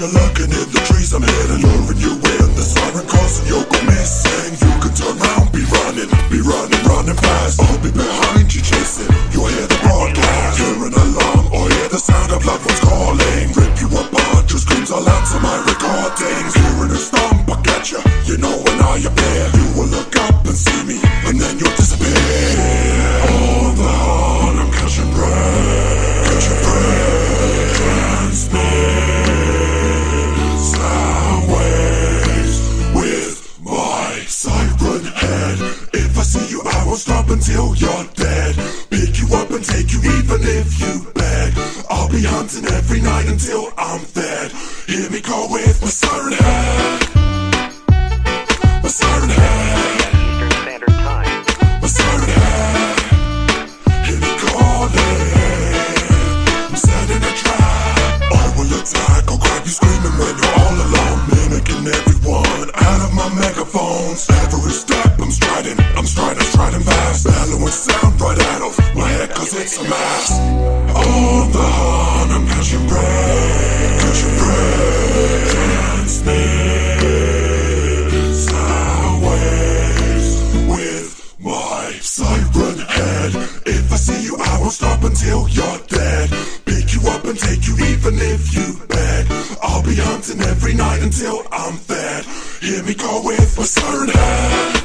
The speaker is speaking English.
Walking in the trees, I'm heading luring you in. The siren and you'll go missing. Until you're dead. Pick you up and take you, even if you beg. I'll be hunting every night until I'm fed. Hear me call with my siren head. My siren head. My siren head. Hear me calling. I'm a trap. I will attack. I'll grab you screaming when you're all alone. Everyone out of my. Every step I'm striding, I'm striding, striding Bellowing sound right out of my head, cause it's a mass. On the horn, I'm catching breath, catching breath. Transmit sound waves with my siren head. If I see you, I won't stop until you're dead. Pick you up and take you, even if you beg. I'll be hunting every night until I'm fed. Hear me call with my siren head.